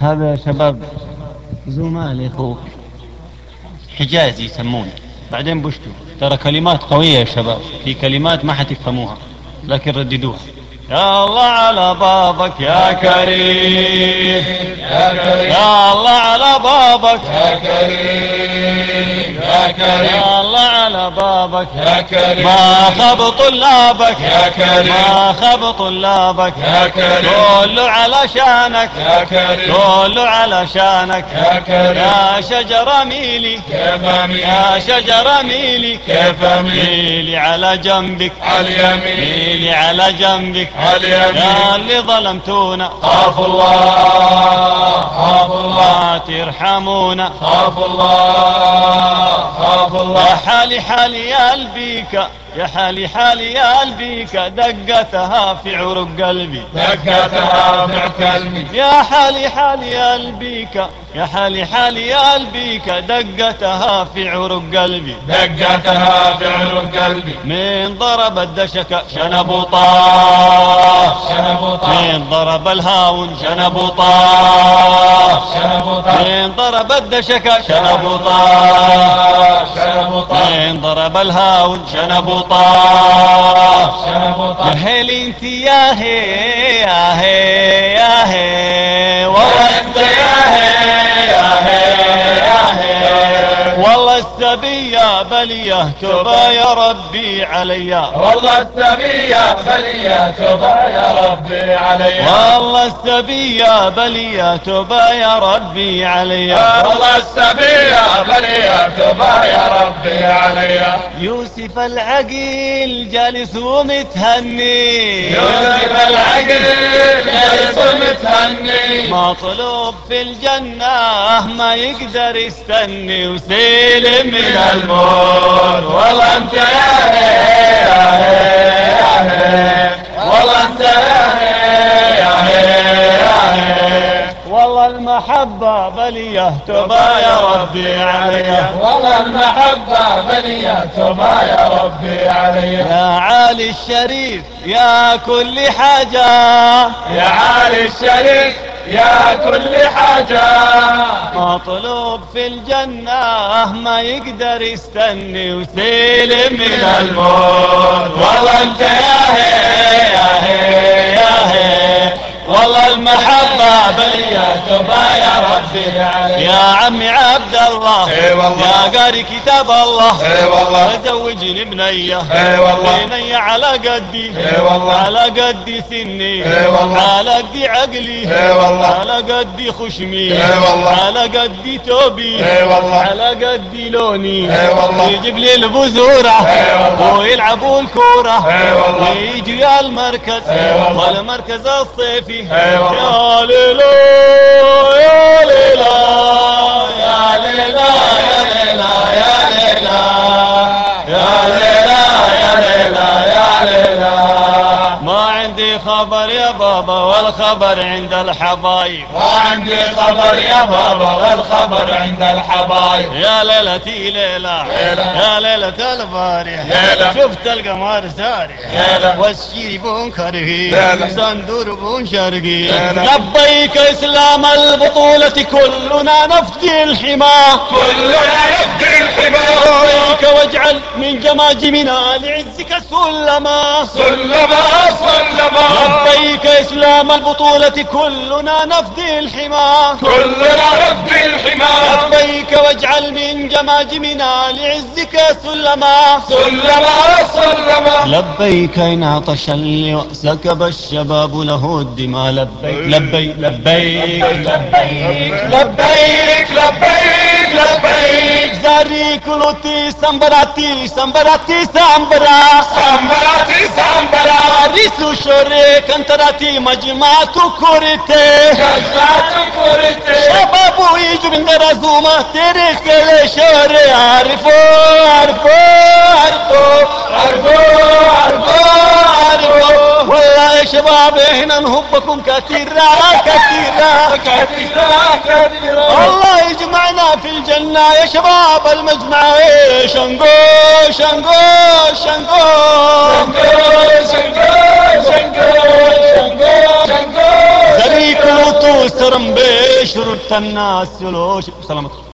هذا شباب زمالي أخوك حجازي يسمونه. بعدين بشتو ترى كلمات قوية يا شباب. في كلمات ما حتفهموها. لكن رددوها. يا الله على بابك يا كريم يا كريم. يا الله على بابك يا كريم. يا كريم. يا بابك. يا كريم. ما خاب طلابك يا كريم. ما خاب طلابك يا كريم. كله على شانك. يا كريم. كله على شانك. يا كريم. يا شجرة ميلي. كيف أمين يا شجرة ميلي. كيف ميلي؟ على جنبك. على اليمين ميلي على جنبك. على يا اليمين اللي ظلمتونا. خاف الله. خاف الله. ما ترحمونا. خاف الله. خاف يا الله حالي حالي. يا قلبيك يا حالي حالي يا قلبيك دقتها في عروق قلبي. دقتها في كلمي يا حالي حالي يا قلبيك يا حالي حالي يا قلبيك دقتها في عروق قلبي. دقتها في عنق قلبي. من ضرب الدشك شنب طاح شنب طاح من ضرب الهاون شنب شنبطة ضرب الدشك. شنبطة حين ضرب الهاون. شنبطة شنبطة هل انت يا هي يا هي. التبية بل يهتب يا ربي عليا والله التبية بل يهتب يا ربي عليا والله التبية بل يهتب يا ربي عليا والله التبية بل يهتب يا ربي عليا يوسف العقيل جالس ومتهني يوسف العقيل جالس ومتهني ما طلب في الجنة ما يقدر يستني وسيل من الموت. والله أنت يا والله انت يا والله المحبة بلية تبا يا ربي عليا والله المحبة بلية تبا يا ربي عليا يا علي الشريف يا كل حاجة. يا علي الشريف يا كل حاجة. مطلوب في الجنة ما يقدر يستني وسيلم من الموت. الموت والله انت يا هي يا هي يا هي والله تبع يا ربي علي يا عمي عبد الله اي والله. يا قاري كتاب الله اي والله زوجني بنية اي والله بنية على قدي اي والله على قدي سني اي والله. على قدي عقلي اي والله. على قدي خشمي اي والله. على قدي توبي اي والله. على قدي لوني اي والله. يجيب لي البزورة اي والله. ويلعبوا الكورة اي والله. ويجي المركز اي والله. والمركز الصيفي اي والله. يا ليلى يا خبر يا بابا والخبر عند الحبايب وعندي خبر يا بابا والخبر عند الحبايب يا ليلتي ليلة. يا ليلة البارح. شفت القمر سارح. والشيب كرهي. صندور بون شرقي. لبيك إسلام البطولة كلنا نفدي الحمى كلنا يبدي الحمار لبيك واجعل من جماجمنا لعزك سلما سلما سلما لبيك إسلام البطولة كلنا نفدي الحمى. كلنا يبدي الحمار لبيك واجعل من جماجمنا لعزك سلما. سلما سلما. لبيك إن عطش اللواء سكب الشباب له الدماء. لبيك لبيك لبيك لبيك. لبيك لبيك لبيك. Sambari kuloti sambarati sambarati sambara. Sambarati sambara. Risu shore kantarati majmatu kurite majmatu kurite shababu ijbin darazuma tere sele shore arifo arifo. شباب هنا نهبكم كثيرا كثيرا كثيرا الله يجمعنا في الجنة يا شباب المجمع. شنقو شنقو شنقو شنقو شنقو شنقو شنقو شنقو شنقو شنقو شنقو شنقو شنقو شنقو